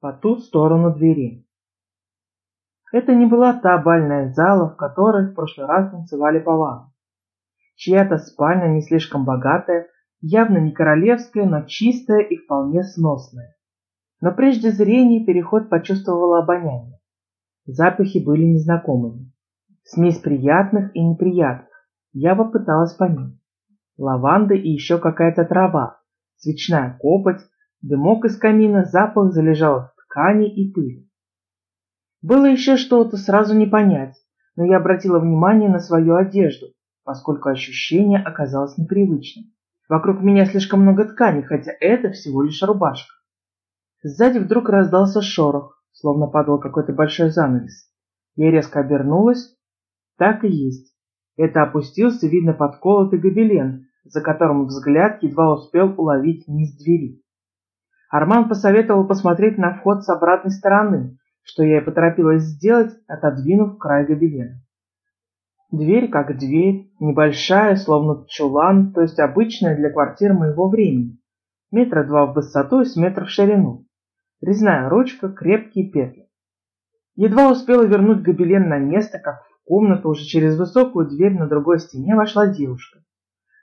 по ту сторону двери. Это не была та бальная зала, в которой в прошлый раз танцевали повалы. Чья-то спальня не слишком богатая, явно не королевская, но чистая и вполне сносная. Но прежде зрения переход почувствовала обоняние. Запахи были незнакомыми. Смесь приятных и неприятных. Я попыталась понять. Лаванда и еще какая-то трава, свечная копоть, дымок из камина, запах залежалых тканей и пыли. Было еще что-то сразу не понять, но я обратила внимание на свою одежду, поскольку ощущение оказалось непривычным. Вокруг меня слишком много ткани, хотя это всего лишь рубашка. Сзади вдруг раздался шорох, словно падал какой-то большой занавес. Я резко обернулась. Так и есть. Это опустился, видно, подколотый гобелен, за которым взгляд едва успел уловить низ двери. Арман посоветовал посмотреть на вход с обратной стороны, что я и поторопилась сделать, отодвинув край гобелена. Дверь как дверь, небольшая, словно чулан, то есть обычная для квартир моего времени. Метра два в высоту и с метра в ширину. Резная ручка, крепкие петли. Едва успела вернуть гобелен на место, как в комнату уже через высокую дверь на другой стене вошла девушка.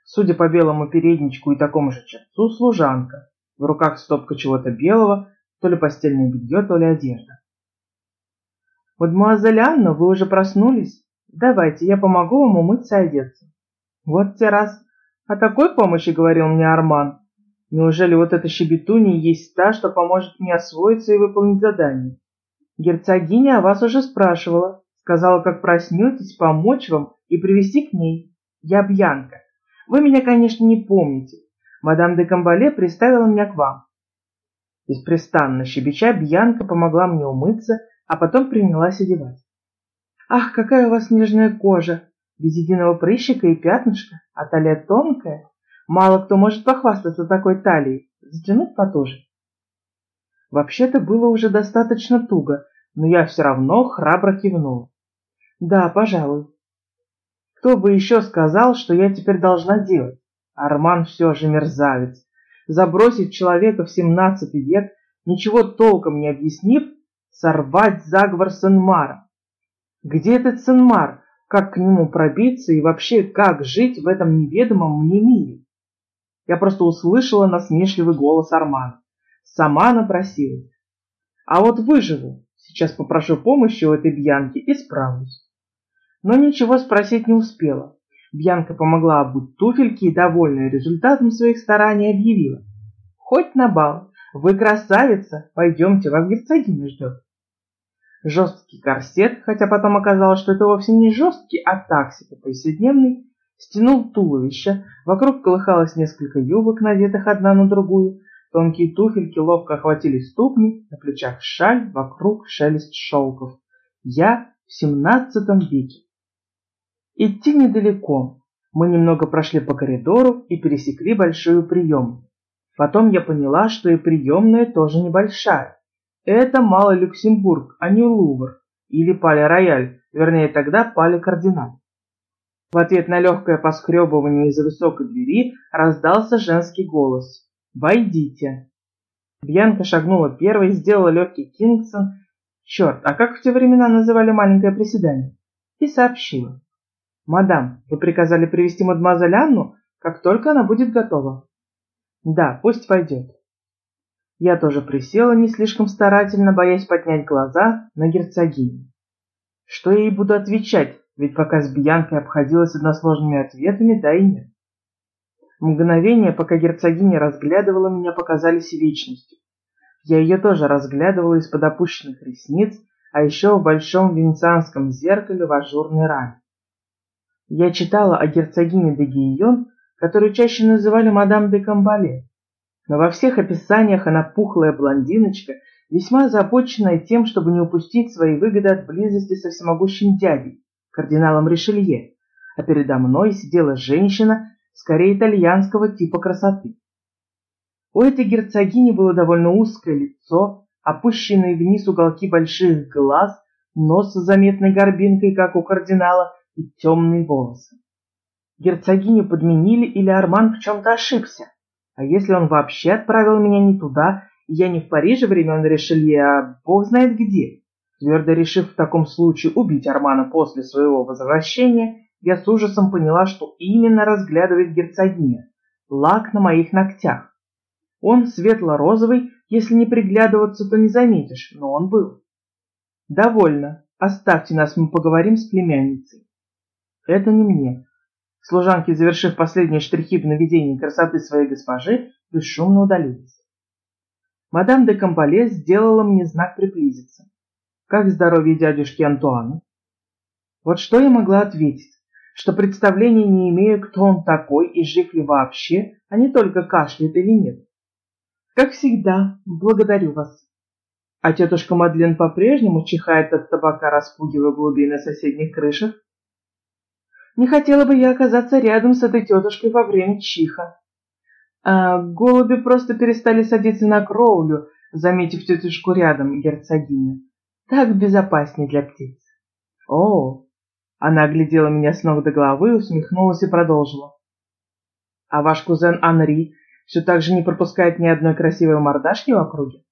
Судя по белому передничку и такому же черцу, служанка. В руках стопка чего-то белого, то ли постельное белье, то ли одежда. «Мадемуазель Анна, вы уже проснулись? Давайте, я помогу вам умыться и одеться». «Вот те раз. О такой помощи говорил мне Арман. Неужели вот эта щебетунья есть та, что поможет мне освоиться и выполнить задание? Герцогиня о вас уже спрашивала. Сказала, как проснетесь, помочь вам и привести к ней. Я Бьянка. Вы меня, конечно, не помните. Мадам де Камбале приставила меня к вам. Беспрестанно щебеча, Бьянка помогла мне умыться, а потом принялась одевать. «Ах, какая у вас нежная кожа! Без единого прыщика и пятнышка, а талия тонкая. Мало кто может похвастаться такой талией. Затянуть потуже». Вообще-то было уже достаточно туго, но я все равно храбро кивнул. «Да, пожалуй». Кто бы еще сказал, что я теперь должна делать? Арман все же мерзавец. Забросить человека в семнадцатый век, ничего толком не объяснив, сорвать заговор Сенмара. Где этот Сенмар? Как к нему пробиться и вообще как жить в этом неведомом мне мире? Я просто услышала насмешливый голос Армана. Сама напросилась. А вот выживу. Сейчас попрошу помощи у этой Бьянки и справлюсь. Но ничего спросить не успела. Бьянка помогла обуть туфельки и, довольная результатом своих стараний, объявила. Хоть на бал. Вы красавица. Пойдемте, вас герцогиня ждет. Жесткий корсет, хотя потом оказалось, что это вовсе не жесткий, а так себе повседневный, стянул туловище, вокруг колыхалось несколько юбок, надетых одна на другую, тонкие туфельки ловко охватили ступни, на плечах шаль, вокруг шелест шелков. Я в семнадцатом веке. Идти недалеко. Мы немного прошли по коридору и пересекли большую приемную. Потом я поняла, что и приемная тоже небольшая. Это Малый Люксембург, а не Лувр. Или Пале-Рояль, вернее тогда Пале-Кардинал. В ответ на легкое поскребывание из-за высокой двери раздался женский голос. «Войдите!» Бьянка шагнула первой, сделала легкий Кингсон. Черт, а как в те времена называли маленькое приседание? И сообщила. «Мадам, вы приказали привести мадемуазель Анну, как только она будет готова». «Да, пусть войдет». Я тоже присела не слишком старательно, боясь поднять глаза на герцогиню. Что я ей буду отвечать, ведь пока с Бьянкой обходилась односложными ответами, да и нет. Мгновения, пока герцогиня разглядывала меня, показались вечностью. Я ее тоже разглядывала из-под опущенных ресниц, а еще в большом венецианском зеркале в ажурной раме. Я читала о герцогине де Гийон, которую чаще называли мадам де Камбале, но во всех описаниях она пухлая блондиночка, весьма озабоченная тем, чтобы не упустить свои выгоды от близости со всемогущим дядей, кардиналом Ришелье, а передо мной сидела женщина, скорее итальянского типа красоты. У этой герцогини было довольно узкое лицо, опущенные вниз уголки больших глаз, нос с заметной горбинкой, как у кардинала, и темные волосы. Герцогиню подменили или Арман в чем-то ошибся? А если он вообще отправил меня не туда Я не в Париже времен Ришелье, а бог знает где. Твердо решив в таком случае убить Армана после своего возвращения, я с ужасом поняла, что именно разглядывает герцогиня. Лак на моих ногтях. Он светло-розовый, если не приглядываться, то не заметишь, но он был. Довольно. Оставьте нас, мы поговорим с племянницей. Это не мне. Служанки, завершив последние штрихи в наведении красоты своей госпожи, бесшумно удалились. Мадам де Кампале сделала мне знак приблизиться. Как здоровье дядюшки Антуана? Вот что я могла ответить, что представления не имею, кто он такой и жив ли вообще, а не только кашляет или нет. Как всегда, благодарю вас. А тетушка Мадлен по-прежнему чихает от табака, распугивая голубей на соседних крышах? Не хотела бы я оказаться рядом с этой тетушкой во время чиха. А голуби просто перестали садиться на кровлю, заметив тетушку рядом, герцогиня. Так безопаснее для птиц. О, она оглядела меня с ног до головы, усмехнулась и продолжила. А ваш кузен Анри все так же не пропускает ни одной красивой мордашки в округе?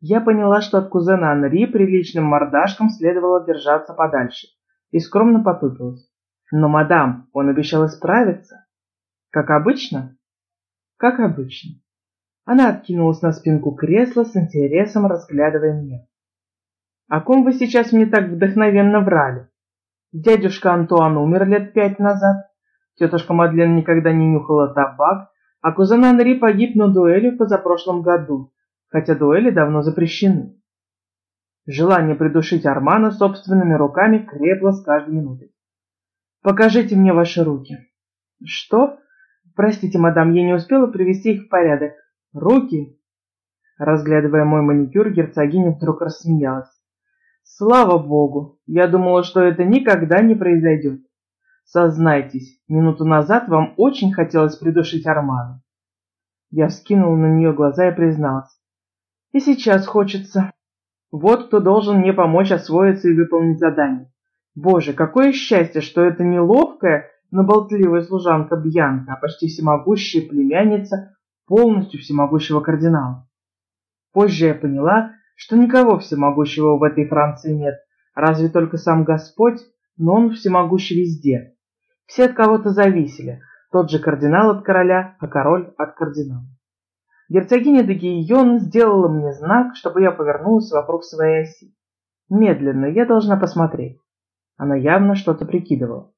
Я поняла, что от кузена Анри приличным мордашкам следовало держаться подальше, и скромно потупилась. Но, мадам, он обещал исправиться. Как обычно? Как обычно. Она откинулась на спинку кресла с интересом, разглядывая меня. О ком вы сейчас мне так вдохновенно врали? Дядюшка Антуан умер лет пять назад. Тетушка Мадлен никогда не нюхала табак, а кузен Анри погиб на дуэли в позапрошлом году, хотя дуэли давно запрещены. Желание придушить Армана собственными руками крепло с каждой минутой. Покажите мне ваши руки. Что? Простите, мадам, я не успела привести их в порядок. Руки? Разглядывая мой маникюр, герцогиня вдруг рассмеялась. Слава богу, я думала, что это никогда не произойдет. Сознайтесь, минуту назад вам очень хотелось придушить Армана. Я вскинула на нее глаза и призналась. И сейчас хочется. Вот кто должен мне помочь освоиться и выполнить задание. Боже, какое счастье, что это не ловкая, но болтливая служанка Бьянка, а почти всемогущая племянница полностью всемогущего кардинала. Позже я поняла, что никого всемогущего в этой Франции нет, разве только сам Господь, но он всемогущий везде. Все от кого-то зависели, тот же кардинал от короля, а король от кардинала. Герцогиня де Гийон сделала мне знак, чтобы я повернулась вокруг своей оси. Медленно, я должна посмотреть. Она явно что-то прикидывала.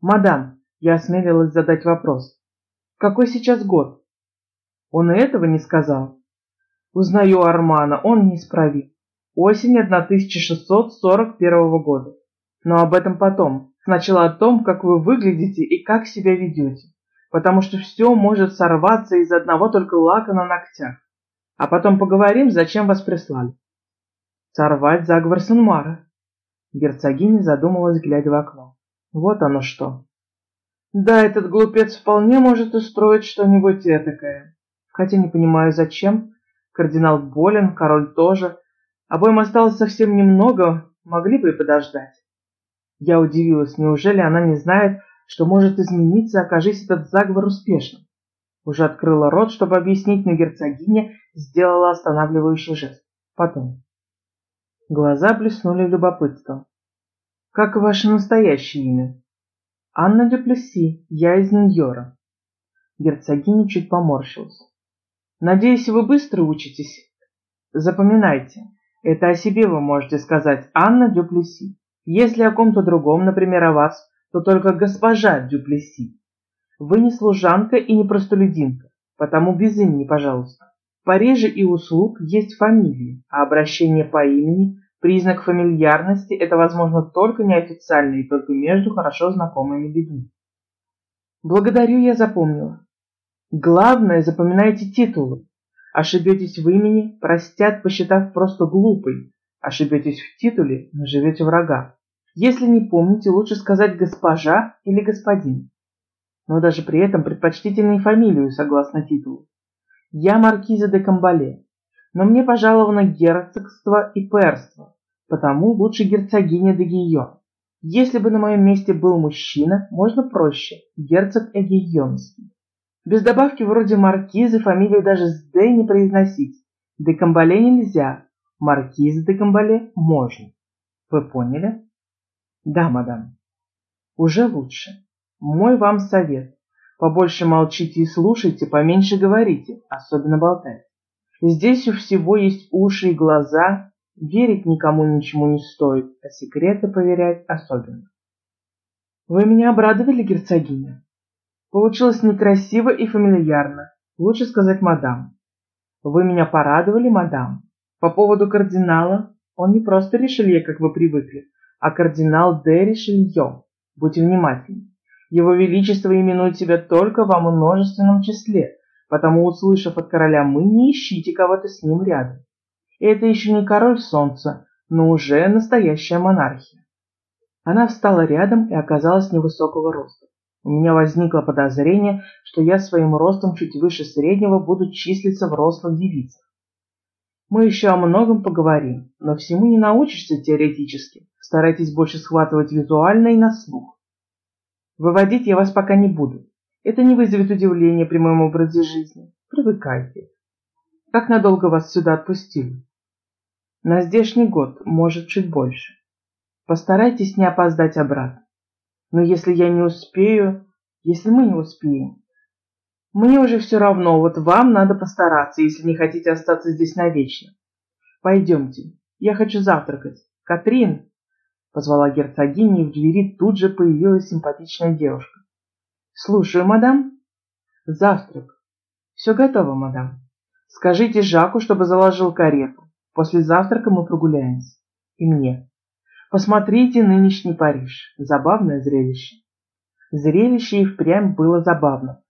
«Мадам, я осмелилась задать вопрос. Какой сейчас год?» Он и этого не сказал. Узнаю Армана, он неисправим. Осень 1641 года. Но об этом потом. Сначала о том, как вы выглядите и как себя ведете. Потому что все может сорваться из одного только лака на ногтях. А потом поговорим, зачем вас прислали. Сорвать заговор Санмара. Герцогиня задумалась, глядя в окно. Вот оно что. Да, этот глупец вполне может устроить что-нибудь этакое. Хотя не понимаю, зачем. Кардинал болен, король тоже. Обоим осталось совсем немного, могли бы и подождать. Я удивилась, неужели она не знает, что может измениться, окажись этот заговор успешным? Уже открыла рот, чтобы объяснить, но герцогиня сделала останавливающий жест. Потом. Глаза блеснули любопытством. «Как ваше настоящее имя?» «Анна Дюплесси, я из Нью-Йора». Герцогиня чуть поморщилась. «Надеюсь, вы быстро учитесь?» «Запоминайте, это о себе вы можете сказать Анна Дюплесси. Если о ком-то другом, например, о вас, то только госпожа Дюплесси. Вы не служанка и не простолюдинка, потому без имени, пожалуйста. В Париже и услуг есть фамилии, а обращение по имени – признак фамильярности, это возможно только неофициально и только между хорошо знакомыми людьми. Благодарю, я запомнила. Главное, запоминайте титулы. Ошибетесь в имени, простят, посчитав просто глупой. Ошибетесь в титуле, наживете врага. Если не помните, лучше сказать госпожа или господин. Но даже при этом предпочтительней фамилию согласно титулу. Я маркиза де Камбале, но мне пожаловано герцогство и перство, потому лучше герцогиня де Гийон. Если бы на моем месте был мужчина, можно проще, герцог Эгийонский. Без добавки вроде маркизы фамилию даже с «Д» не произносить. Де Камбале нельзя, маркиз де Камбале можно. Вы поняли? Да, мадам. Уже лучше. Мой вам совет. Побольше молчите и слушайте, поменьше говорите, особенно болтайте. Здесь у всего есть уши и глаза, верить никому ничему не стоит, а секреты поверять особенно. Вы меня обрадовали, герцогиня. Получилось некрасиво и фамильярно. Лучше сказать мадам. Вы меня порадовали, мадам. По поводу кардинала, он не просто Ришелье, как вы привыкли, а кардинал де Ришелье. Будьте внимательны. Его Величество именует себя только во множественном числе, потому, услышав от короля «мы», не ищите кого-то с ним рядом. Это еще не король солнца, но уже настоящая монархия. Она встала рядом и оказалась невысокого роста. У меня возникло подозрение, что я своим ростом чуть выше среднего буду числиться в рослых девицах. Мы еще о многом поговорим, но всему не научишься теоретически. Старайтесь больше схватывать визуально и на слух. Выводить я вас пока не буду. Это не вызовет удивления при моем образе жизни. Привыкайте. Как надолго вас сюда отпустили? На здешний год, может, чуть больше. Постарайтесь не опоздать обратно. Но если я не успею, если мы не успеем, мне уже все равно, вот вам надо постараться, если не хотите остаться здесь навечно. Пойдемте, я хочу завтракать. Катрин, позвала герцогиня, и в двери тут же появилась симпатичная девушка. Слушаю, мадам. Завтрак. Все готово, мадам. Скажите Жаку, чтобы заложил карету. После завтрака мы прогуляемся. И мне. Посмотрите нынешний Париж. Забавное зрелище. Зрелище и впрямь было забавно.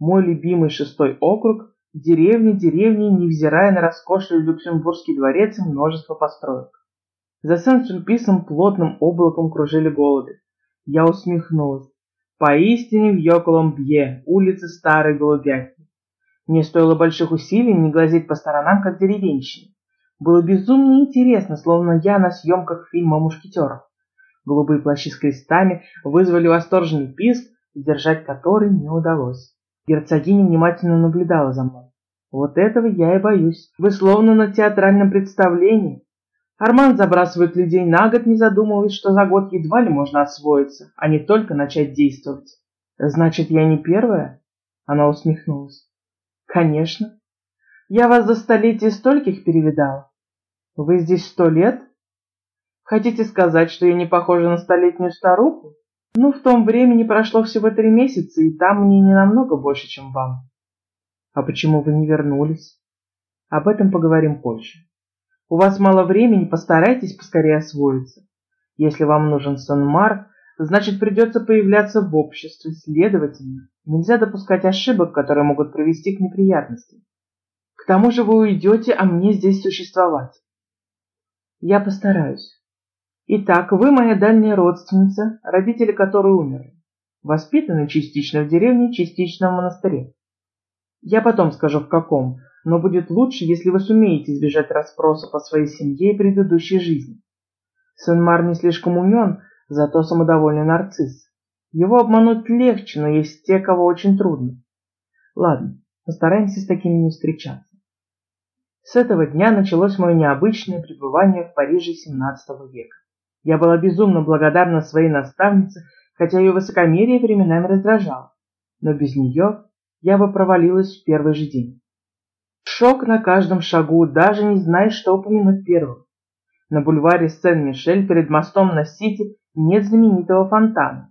Мой любимый шестой округ, деревни, деревни, невзирая на роскошный Люксембургский дворец и множество построек. За Сен-Сульписом плотным облаком кружили голуби. Я усмехнулась. Поистине в Йоколомбье, улицы старой голубяки. Мне стоило больших усилий не глазеть по сторонам, как деревенщине. Было безумно интересно, словно я на съемках фильма «Мушкетеров». Голубые плащи с крестами вызвали восторженный писк, сдержать который не удалось. Герцогиня внимательно наблюдала за мной. Вот этого я и боюсь. Вы словно на театральном представлении. Арман забрасывает людей на год, не задумываясь, что за год едва ли можно освоиться, а не только начать действовать. Значит, я не первая? Она усмехнулась. Конечно. Я вас за столетие стольких перевидала. Вы здесь сто лет? Хотите сказать, что я не похожа на столетнюю старуху? Ну, в том времени прошло всего три месяца, и там мне не намного больше, чем вам. А почему вы не вернулись? Об этом поговорим позже. У вас мало времени, постарайтесь поскорее освоиться. Если вам нужен Сан-Мар, значит придется появляться в обществе, следовательно, нельзя допускать ошибок, которые могут привести к неприятностям. К тому же вы уйдете, а мне здесь существовать. Я постараюсь. Итак, вы моя дальняя родственница, родители которой умерли. Воспитаны частично в деревне, частично в монастыре. Я потом скажу в каком, но будет лучше, если вы сумеете избежать расспросов о своей семье и предыдущей жизни. Сен-Мар не слишком умен, зато самодовольный нарцисс. Его обмануть легче, но есть те, кого очень трудно. Ладно, постараемся с такими не встречаться. С этого дня началось мое необычное пребывание в Париже XVII века. Я была безумно благодарна своей наставнице, хотя ее высокомерие временами раздражало. Но без нее я бы провалилась в первый же день. Шок на каждом шагу, даже не знаешь, что упомянуть первым. На бульваре Сен-Мишель перед мостом на Сити нет знаменитого фонтана.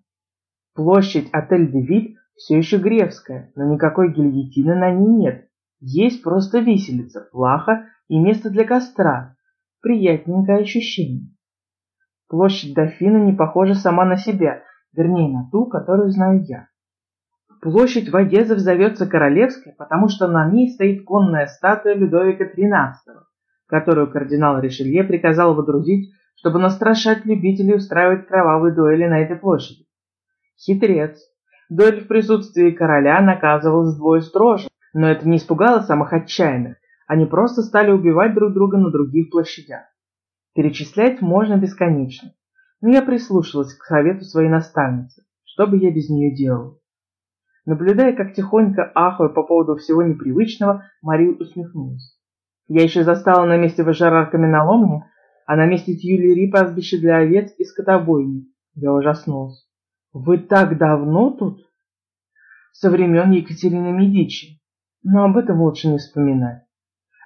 Площадь Отель-де-Виль все еще Гревская, но никакой гильотины на ней нет. Есть просто виселица, плаха и место для костра. Приятненькое ощущение. Площадь Дофина не похожа сама на себя, вернее на ту, которую знаю я. Площадь Вагезов зовется Королевской, потому что на ней стоит конная статуя Людовика XIII, которую кардинал Ришелье приказал водрузить, чтобы настрашать любителей устраивать кровавые дуэли на этой площади. Хитрец. Дуэль в присутствии короля наказывалась вдвое строже, но это не испугало самых отчаянных. Они просто стали убивать друг друга на других площадях. Перечислять можно бесконечно. Но я прислушалась к совету своей наставницы. Что бы я без нее делала? Наблюдая, как тихонько ахая по поводу всего непривычного, Мария усмехнулась. Я еще застала на месте Важара каменоломни, а на месте Тюлери пастбище для овец и скотобойни. Я ужаснулась. Вы так давно тут? Со времен Екатерины Медичи. Но об этом лучше не вспоминать.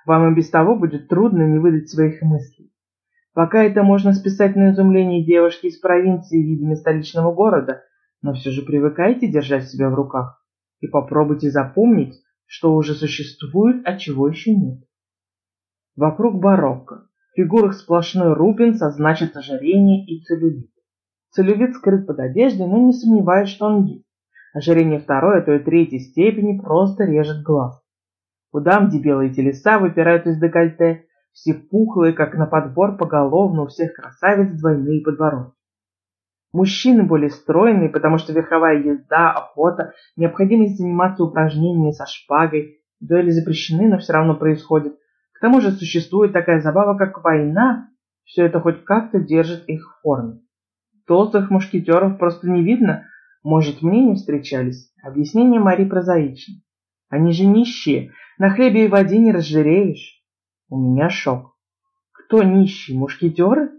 Вам и без того будет трудно не выдать своих мыслей. Пока это можно списать на изумление девушки из провинции видами столичного города, но все же привыкайте держать себя в руках и попробуйте запомнить, что уже существует, а чего еще нет. Вокруг барокко. В фигурах сплошной рубин со значит ожирение и целлюлит. Целлюлит скрыт под одеждой, но не сомневаюсь, что он есть. Ожирение второй, а то и третьей степени просто режет глаз. У дам, где белые телеса выпирают из декольте, все пухлые, как на подбор поголовно, у всех красавиц двойные подбородки. Мужчины более стройные, потому что верховая езда, охота, необходимость заниматься упражнениями со шпагой, дуэли запрещены, но все равно происходят. К тому же существует такая забава, как война, все это хоть как-то держит их в форме. Толстых мушкетеров просто не видно, может, мне не встречались. Объяснение Мари прозаично. Они же нищие, на хлебе и воде не разжиреешь. У меня шок. Кто нищий, мушкетеры?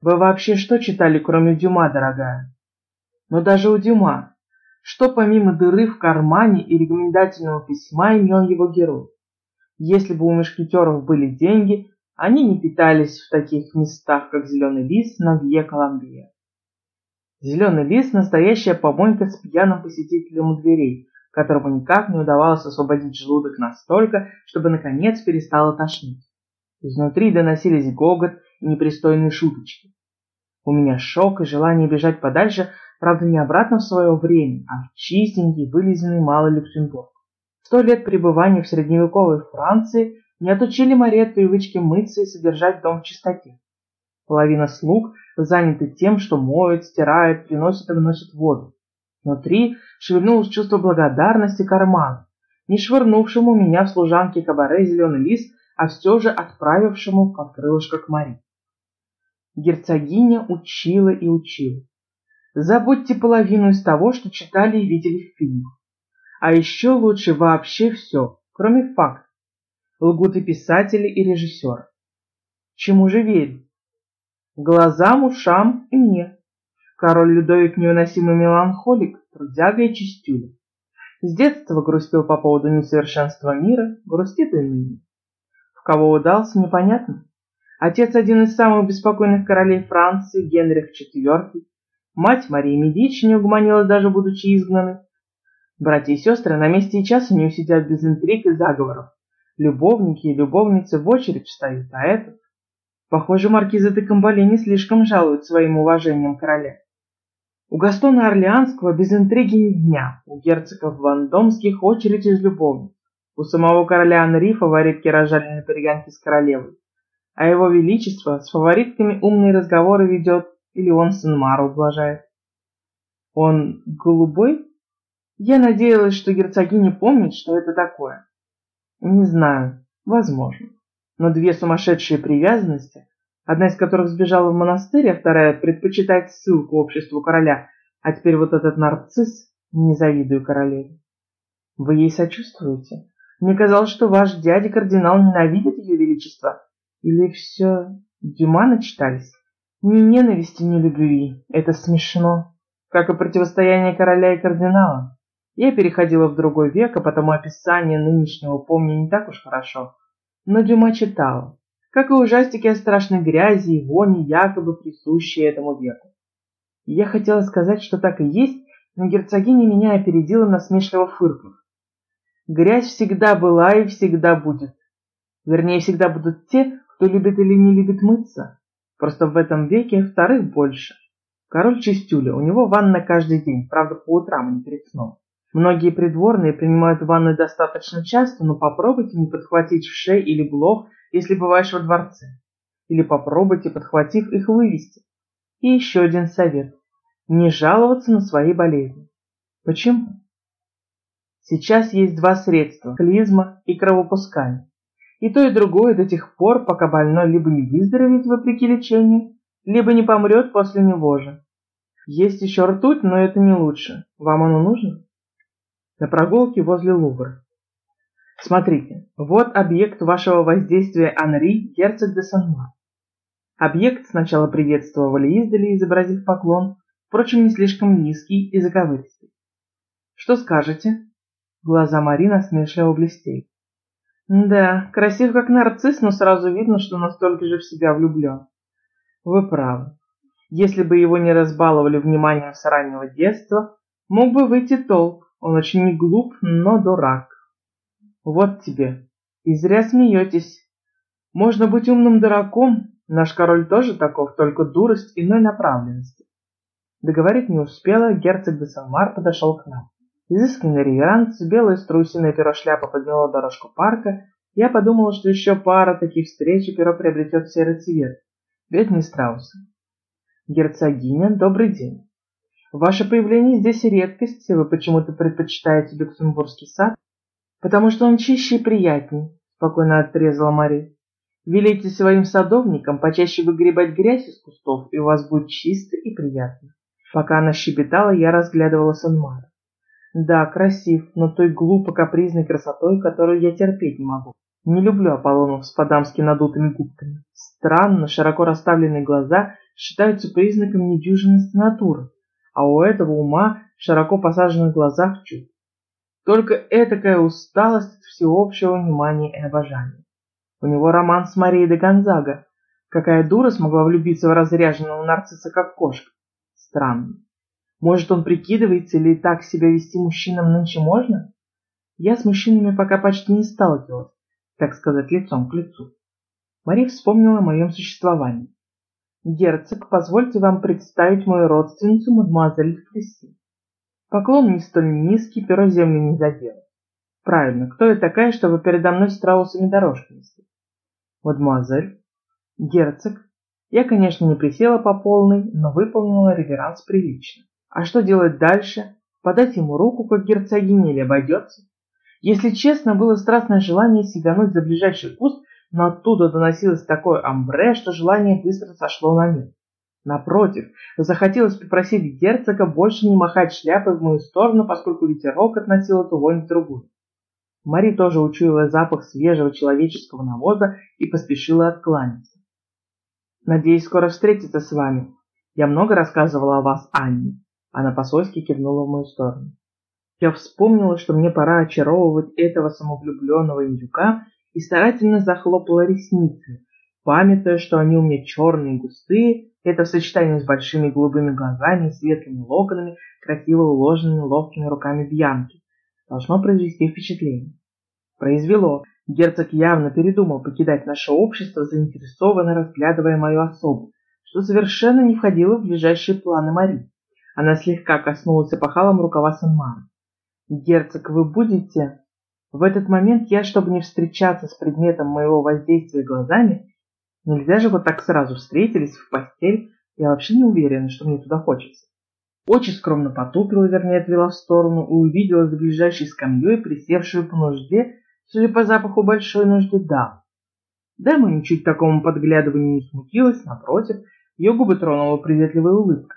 Вы вообще что читали, кроме Дюма, дорогая? Но даже у Дюма, что помимо дыры в кармане и рекомендательного письма имел его герой? Если бы у мушкетеров были деньги, они не питались в таких местах, как Зеленый лис на Вье Коломбия. Зеленый лис – настоящая помойка с пьяным посетителем у дверей, которому никак не удавалось освободить желудок настолько, чтобы наконец перестало тошнить. Изнутри доносились гогот и непристойные шуточки. У меня шок и желание бежать подальше, правда не обратно в свое время, а в чистенький, вылизанный малый Люксембург. Сто лет пребывания в средневековой Франции не отучили Мари от привычки мыться и содержать дом в чистоте. Половина слуг заняты тем, что моют, стирают, приносят и выносят воду. Внутри шевельнулось чувство благодарности кармана, не швырнувшему меня в служанке кабаре зеленый лист, а все же отправившему под крылышко к Мари. Герцогиня учила и учила. Забудьте половину из того, что читали и видели в фильмах. А еще лучше вообще все, кроме фактов. Лгут и писатели, и режиссеры. Чему же верить? Глазам, ушам и мне. Король Людовик невыносимый меланхолик, трудяга и чистюля. С детства грустил по поводу несовершенства мира, грустит и ныне. В кого удался, непонятно. Отец один из самых беспокойных королей Франции, Генрих IV. Мать Мария Медичи не угомонилась даже будучи изгнанной. Братья и сестры на месте и часа не усидят без интриг и заговоров. Любовники и любовницы в очередь встают, а этот... Похоже, маркиза де Камбале не слишком жалует своим уважением короля. У Гастона Орлеанского без интриги ни дня, у герцогов Вандомских очередь из любовниц. У самого короля Анри фаворитки рожали на перегонки с королевой. А его величество с фаворитками умные разговоры ведет или он Сен-Мару ублажает. Он голубой? Я надеялась, что герцогиня помнит, что это такое. Не знаю, возможно но две сумасшедшие привязанности, одна из которых сбежала в монастырь, а вторая предпочитает ссылку обществу короля, а теперь вот этот нарцисс, не завидую королеве. Вы ей сочувствуете? Мне казалось, что ваш дядя-кардинал ненавидит ее величество. Или все Дюма начитались? Ни ненависти, ни любви. Это смешно. Как и противостояние короля и кардинала. Я переходила в другой век, а потому описание нынешнего помню не так уж хорошо но Дюма читал, как и ужастики о страшной грязи и вони, якобы присущие этому веку. Я хотела сказать, что так и есть, но герцогиня меня опередила насмешливо фыркнув. Грязь всегда была и всегда будет. Вернее, всегда будут те, кто любит или не любит мыться. Просто в этом веке вторых больше. Король Чистюля, у него ванна каждый день, правда, по утрам, а не перед сном. Многие придворные принимают ванны достаточно часто, но попробуйте не подхватить в шею или блох, если бываешь во дворце. Или попробуйте, подхватив их, вывести. И еще один совет. Не жаловаться на свои болезни. Почему? Сейчас есть два средства – клизма и кровопускание. И то, и другое до тех пор, пока больной либо не выздоровеет вопреки лечению, либо не помрет после него же. Есть еще ртуть, но это не лучше. Вам оно нужно? На прогулке возле Лувра. Смотрите, вот объект вашего воздействия Анри, герцог де Санмар. Объект сначала приветствовали издали, изобразив поклон, впрочем, не слишком низкий и заковыристый. Что скажете? Глаза Марина смешливо блестели. Да, красив как нарцисс, но сразу видно, что настолько же в себя влюблен. Вы правы. Если бы его не разбаловали вниманием с раннего детства, мог бы выйти толк. Он очень не глуп, но дурак. Вот тебе. И зря смеетесь. Можно быть умным дураком. Наш король тоже таков, только дурость иной направленности. Договорить не успела, герцог де Санмар подошел к нам. Изысканный реверанс, белая струсиная перо шляпа подняла дорожку парка. Я подумала, что еще пара таких встреч, и перо приобретет серый цвет. Бедный страусы. Герцогиня, добрый день. Ваше появление здесь редкость, и вы почему-то предпочитаете Люксембургский сад, потому что он чище и приятней, спокойно отрезала Мари. Велите своим садовникам почаще выгребать грязь из кустов, и у вас будет чисто и приятно. Пока она щебетала, я разглядывала Санмара. Да, красив, но той глупо-капризной красотой, которую я терпеть не могу. Не люблю Аполлонов с по-дамски надутыми губками. Странно, широко расставленные глаза считаются признаком недюжинности натуры, а у этого ума в широко посаженных глазах чуть. Только этакая усталость от всеобщего внимания и обожания. У него роман с Марией де Гонзага. Какая дура смогла влюбиться в разряженного нарцисса, как кошка? Странно. Может, он прикидывается или так себя вести мужчинам нынче можно? Я с мужчинами пока почти не сталкивалась, так сказать, лицом к лицу. Мария вспомнила о моем существовании. «Герцог, позвольте вам представить мою родственницу, мадемуазель Флесси. Поклон не столь низкий, перо землю не задел. Правильно, кто я такая, чтобы передо мной страусами дорожки нести? Мадемуазель? Герцог? Я, конечно, не присела по полной, но выполнила реверанс прилично. А что делать дальше? Подать ему руку, как герцогине, или обойдется? Если честно, было страстное желание сигануть за ближайший куст, но оттуда доносилось такое амбре, что желание быстро сошло на нет. Напротив, захотелось попросить герцога больше не махать шляпой в мою сторону, поскольку ветерок относил эту вонь в другую. Мари тоже учуяла запах свежего человеческого навоза и поспешила откланяться. «Надеюсь, скоро встретиться с вами. Я много рассказывала о вас, Анне. Она по-свойски кивнула в мою сторону. Я вспомнила, что мне пора очаровывать этого самовлюбленного индюка и старательно захлопала ресницы, памятуя, что они у меня черные и густые, это в сочетании с большими голубыми глазами и светлыми локонами, красиво уложенными ловкими руками Бьянки, должно произвести впечатление. Произвело. Герцог явно передумал покидать наше общество, заинтересованно разглядывая мою особу, что совершенно не входило в ближайшие планы Мари. Она слегка коснулась опахалом рукава Санмара. «Герцог, вы будете...» В этот момент я, чтобы не встречаться с предметом моего воздействия глазами, нельзя же вот так сразу встретились в постель, я вообще не уверена, что мне туда хочется. Очень скромно потупила, вернее, отвела в сторону и увидела за ближайшей скамьей присевшую по нужде, судя по запаху большой нужды, да. Дама ничуть такому подглядыванию не смутилась, напротив, ее губы тронула приветливая улыбка.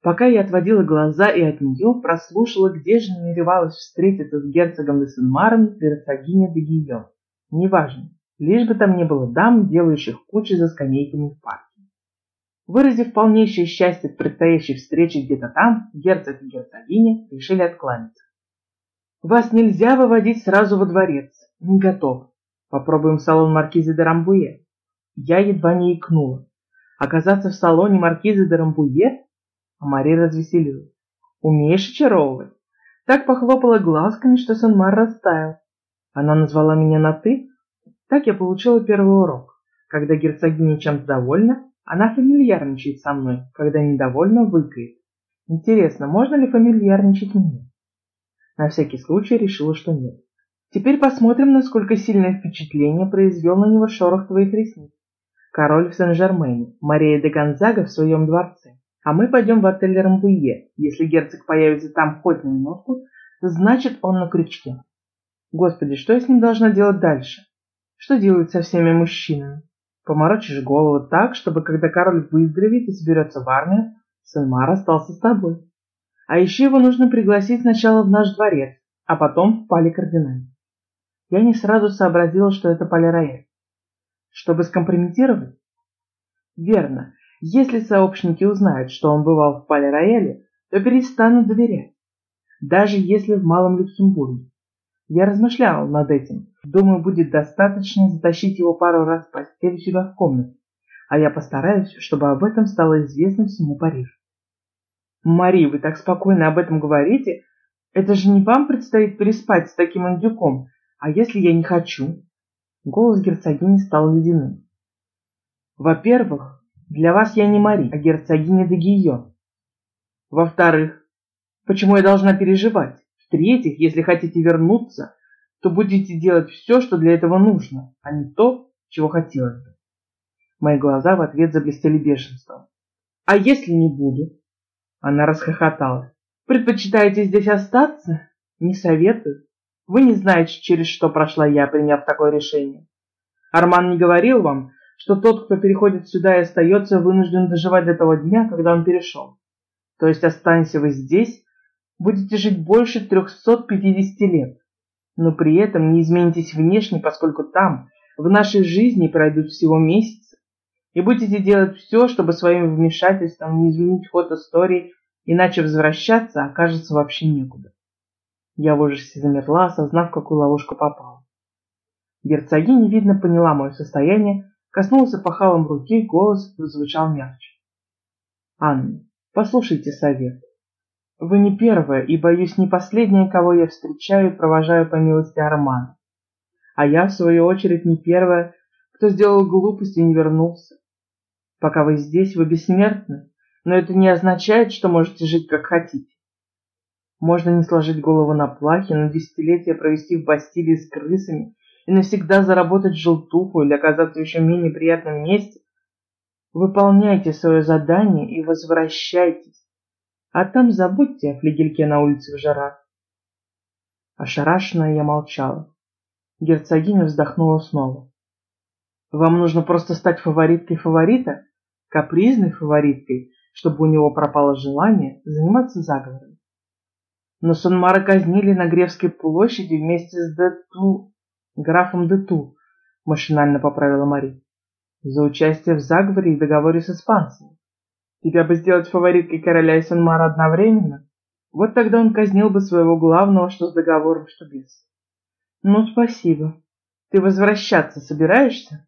Пока я отводила глаза и от нее прослушала, где же намеревалась встретиться с герцогом де Сен-Маром герцогиня де Гийом. Неважно, лишь бы там не было дам, делающих кучи за скамейками в парке. Выразив полнейшее счастье от предстоящей встречи где-то там, герцог и герцогиня решили откланяться. «Вас нельзя выводить сразу во дворец. Не готов. Попробуем салон маркизы де Рамбуе». Я едва не икнула. Оказаться в салоне маркизы де Рамбуе Мари развеселилась. «Умеешь очаровывать?» Так похлопала глазками, что Санмар растаял. Она назвала меня на «ты». Так я получила первый урок. Когда герцогиня чем-то довольна, она фамильярничает со мной, когда недовольна, выкает. Интересно, можно ли фамильярничать мне? На всякий случай решила, что нет. Теперь посмотрим, насколько сильное впечатление произвел на него шорох твоих ресниц. Король в Сен-Жермене, Мария де Гонзага в своем дворце. А мы пойдем в отель Рамбуе. Если герцог появится там хоть на минутку, значит он на крючке. Господи, что я с ним должна делать дальше? Что делают со всеми мужчинами? Поморочишь голову так, чтобы когда король выздоровеет и соберется в армию, Сенмар остался с тобой. А еще его нужно пригласить сначала в наш дворец, а потом в пале кардинальный. Я не сразу сообразила, что это пале-рояль. Чтобы скомпрометировать? Верно. Если сообщники узнают, что он бывал в пале-рояле, то перестанут доверять. Даже если в Малом Люксембурге. Я размышлял над этим. Думаю, будет достаточно затащить его пару раз в постель у себя в комнате. А я постараюсь, чтобы об этом стало известно всему Парижу. Мари, вы так спокойно об этом говорите. Это же не вам предстоит переспать с таким индюком. А если я не хочу? Голос герцогини стал ледяным. Во-первых, для вас я не Мари, а герцогиня де Гийо. Во-вторых, почему я должна переживать? В-третьих, если хотите вернуться, то будете делать все, что для этого нужно, а не то, чего хотелось бы. Мои глаза в ответ заблестели бешенством. А если не буду? Она расхохоталась. Предпочитаете здесь остаться? Не советую. Вы не знаете, через что прошла я, приняв такое решение. Арман не говорил вам, что тот, кто переходит сюда и остается, вынужден доживать до того дня, когда он перешел. То есть останься вы здесь, будете жить больше 350 лет, но при этом не изменитесь внешне, поскольку там, в нашей жизни пройдут всего месяцы, и будете делать все, чтобы своим вмешательством не изменить ход истории, иначе возвращаться окажется вообще некуда. Я в ужасе замерла, осознав, в какую ловушку попала. Герцогиня, видно, поняла мое состояние, коснулась опахалом руки, голос звучал мягче. «Анна, послушайте совет. Вы не первая и, боюсь, не последняя, кого я встречаю и провожаю по милости Армана. А я, в свою очередь, не первая, кто сделал глупость и не вернулся. Пока вы здесь, вы бессмертны, но это не означает, что можете жить как хотите. Можно не сложить голову на плахе, но десятилетия провести в Бастилии с крысами и навсегда заработать желтуху или оказаться в еще менее приятном месте. Выполняйте свое задание и возвращайтесь. А там забудьте о флигельке на улице в жарах. Ошарашенная я молчала. Герцогиня вздохнула снова. Вам нужно просто стать фавориткой фаворита, капризной фавориткой, чтобы у него пропало желание заниматься заговором. Но Сонмара казнили на Гревской площади вместе с Дету, графом Дету, машинально поправила Мари, за участие в заговоре и договоре с испанцами. Тебя бы сделать фавориткой короля и Сонмара одновременно? Вот тогда он казнил бы своего главного, что с договором, что без. Ну, спасибо. Ты возвращаться собираешься?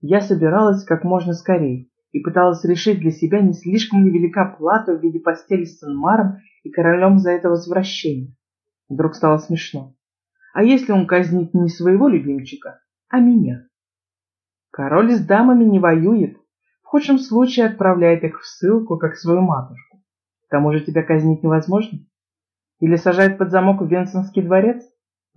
Я собиралась как можно скорее и пыталась решить для себя, не слишком ли велика плата в виде постели с Санмаром и королем за это возвращение. Вдруг стало смешно. А если он казнит не своего любимчика, а меня? Король с дамами не воюет, в худшем случае отправляет их в ссылку, как свою матушку. К тому же тебя казнить невозможно. Или сажает под замок в Венсенский дворец?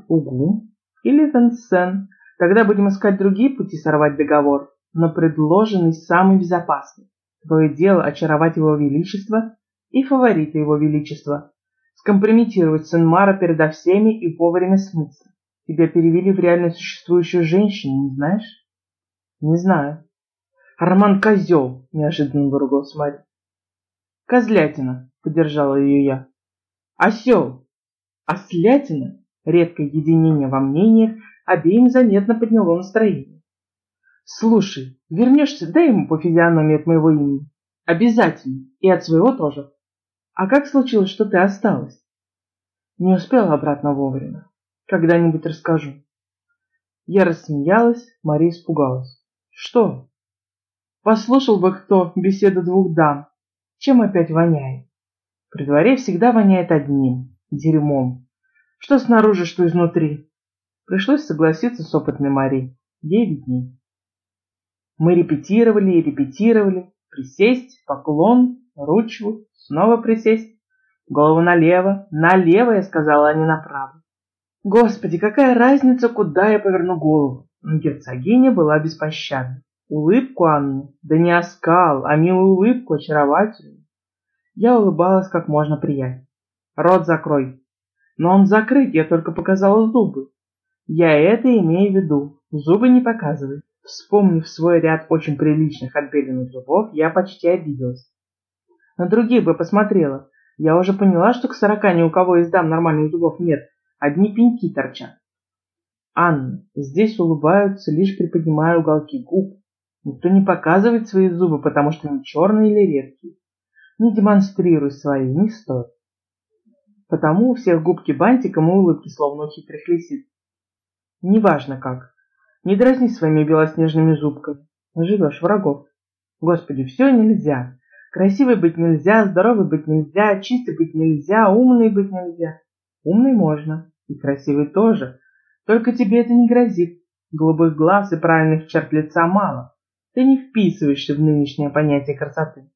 Угу. Или Венсен, Тогда будем искать другие пути сорвать договор, но предложенный самый безопасный. Твое дело очаровать его величество и фаворита его величества, скомпрометировать Сен-Мара передо всеми и вовремя смыться. Тебя перевели в реально существующую женщину, не знаешь? Не знаю. Роман козел, неожиданно выругался Марь. Козлятина, поддержала ее я. Осел. Ослятина, редкое единение во мнениях, обеим заметно подняло настроение. «Слушай, вернешься, дай ему по физиономии от моего имени. Обязательно. И от своего тоже. А как случилось, что ты осталась?» Не успела обратно вовремя. Когда-нибудь расскажу. Я рассмеялась, Мария испугалась. «Что?» «Послушал бы кто беседу двух дам. Чем опять воняет?» При дворе всегда воняет одним – дерьмом. Что снаружи, что изнутри. Пришлось согласиться с опытной Марией. Девять дней. Мы репетировали и репетировали. Присесть, поклон, ручку, снова присесть. Голову налево, налево, я сказала, а не направо. Господи, какая разница, куда я поверну голову? Но герцогиня была беспощадна. Улыбку Анны, да не оскал, а милую улыбку, очаровательную. Я улыбалась как можно приятнее. Рот закрой. Но он закрыт, я только показала зубы. Я это имею в виду. Зубы не показывай. Вспомнив свой ряд очень приличных отбеленных зубов, я почти обиделась. На других бы посмотрела. Я уже поняла, что к сорока ни у кого из дам нормальных зубов нет, одни пеньки торчат. Анна, здесь улыбаются, лишь приподнимая уголки губ. Никто не показывает свои зубы, потому что они черные или редкие. Не демонстрируй свои, не стоит. Потому у всех губки бантиком и улыбки, словно у хитрых лисиц. Неважно как. Не дразни своими белоснежными зубками. Живешь врагов. Господи, все нельзя. Красивой быть нельзя, здоровой быть нельзя, чистой быть нельзя, умной быть нельзя. Умной можно, и красивой тоже. Только тебе это не грозит. Голубых глаз и правильных черт лица мало. Ты не вписываешься в нынешнее понятие красоты.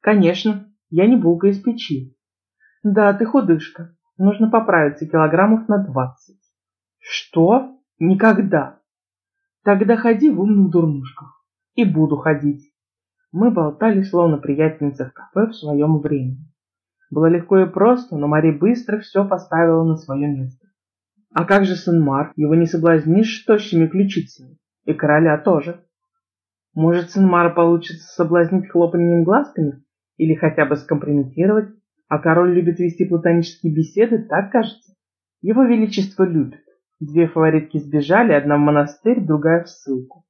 Конечно, я не булка из печи. Да, ты худышка. Нужно поправиться килограммов на двадцать. Что? Никогда. Тогда ходи в умных дурнушках. И буду ходить. Мы болтали, словно приятельницы в кафе в своем времени. Было легко и просто, но Мари быстро все поставила на свое место. А как же Сен-Мар? Его не соблазнишь тощими ключицами. И короля тоже. Может, Сен-Мара получится соблазнить хлопанием глазками? Или хотя бы скомпрометировать? А король любит вести платонические беседы, так кажется? Его величество любит. Две фаворитки сбежали, одна в монастырь, другая в ссылку.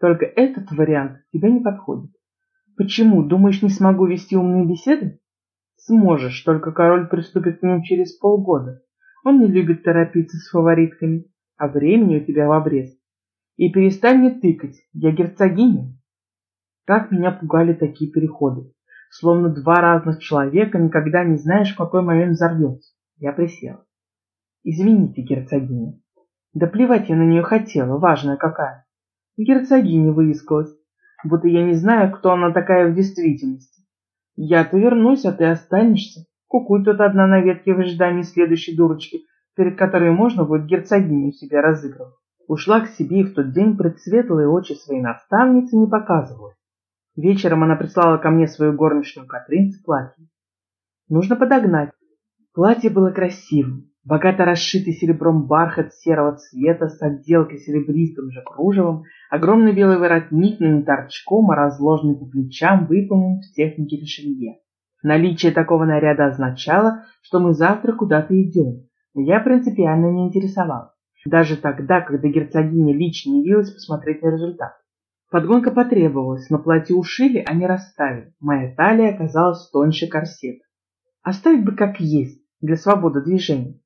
Только этот вариант тебе не подходит. Почему? Думаешь, не смогу вести умные беседы? Сможешь, только король приступит к ним через полгода. Он не любит торопиться с фаворитками, а времени у тебя в обрез. И перестань мне тыкать, я герцогиня. Как меня пугали такие переходы. Словно два разных человека, никогда не знаешь, в какой момент взорвется. Я присела. Извините, герцогиня. Да плевать я на нее хотела, важная какая. Герцогиня выискалась будто я не знаю, кто она такая в действительности. Я-то вернусь, а ты останешься. Кукуй тут одна на ветке в ожидании следующей дурочки, перед которой можно будет герцогиню себя разыгрывать. Ушла к себе и в тот день предсветлые очи своей наставницы не показывала. Вечером она прислала ко мне свою горничную Катрин с платьем. Нужно подогнать. Платье было красивым, Богато расшитый серебром бархат серого цвета с отделкой серебристым же кружевом, огромный белый воротник, но торчком, а разложенный по плечам, выполнен в технике решелье. Наличие такого наряда означало, что мы завтра куда-то идем, но я принципиально не интересовалась. Даже тогда, когда герцогиня лично явилась посмотреть на результат. Подгонка потребовалась, но платье ушили, а не расставили. Моя талия оказалась тоньше корсета. Оставить бы как есть, для свободы движения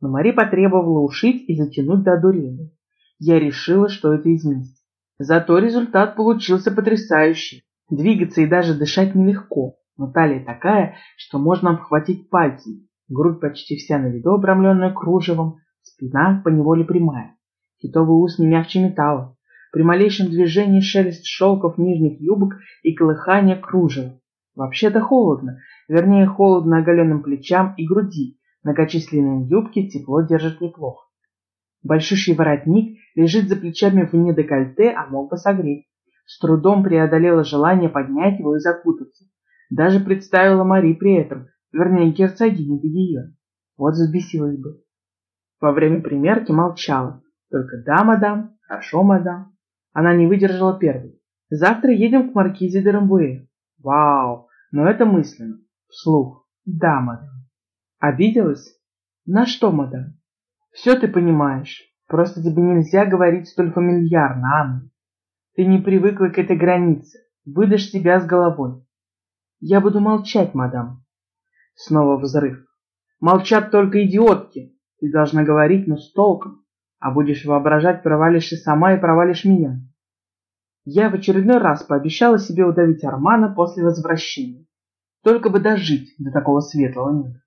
но Мари потребовала ушить и затянуть до одурения. Я решила, что это изменит. Зато результат получился потрясающий. Двигаться и даже дышать нелегко, но талия такая, что можно обхватить пальцем. Грудь почти вся на виду, обрамленная кружевом, спина поневоле прямая. Китовый ус не мягче металла. При малейшем движении шелест шелков нижних юбок и колыхание кружева. Вообще-то холодно, вернее холодно оголенным плечам и груди, Многочисленные юбки тепло держат неплохо. Большущий воротник лежит за плечами вне декольте, а мог бы согреть. С трудом преодолела желание поднять его и закутаться. Даже представила Мари при этом, вернее, герцогиню ее. Вот взбесилась бы. Во время примерки молчала. Только «да, мадам», «хорошо, мадам». Она не выдержала первой. «Завтра едем к маркизе де Рамбуэ». «Вау! Но это мысленно. Вслух. Да, мадам». Обиделась? На что, мадам? Все ты понимаешь. Просто тебе нельзя говорить столь фамильярно, Анна. Ты не привыкла к этой границе. Выдашь себя с головой. Я буду молчать, мадам. Снова взрыв. Молчат только идиотки. Ты должна говорить, но с толком. А будешь воображать, провалишься сама и провалишь меня. Я в очередной раз пообещала себе удавить Армана после возвращения. Только бы дожить до такого светлого мира.